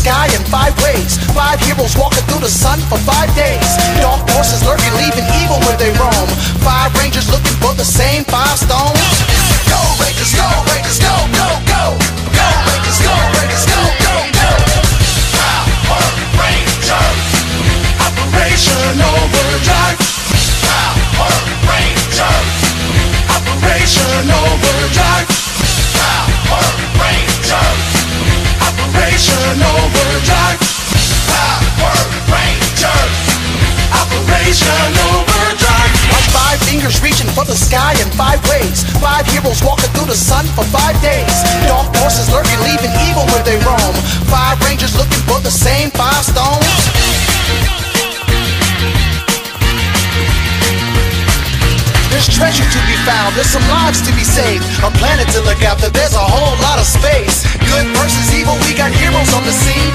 sky in five ways. Five heroes walking through the sun for five days. Dark forces lurking, leaving evil where they roam. Five rangers looking for the same for the sky in five ways. Five heroes walking through the sun for five days. Dark forces lurking, leaving evil where they roam. Five rangers looking for the same five stones. There's treasure to be found, there's some lives to be saved. A planet to look after, there's a whole lot of space. Good versus evil, we got heroes on the scene.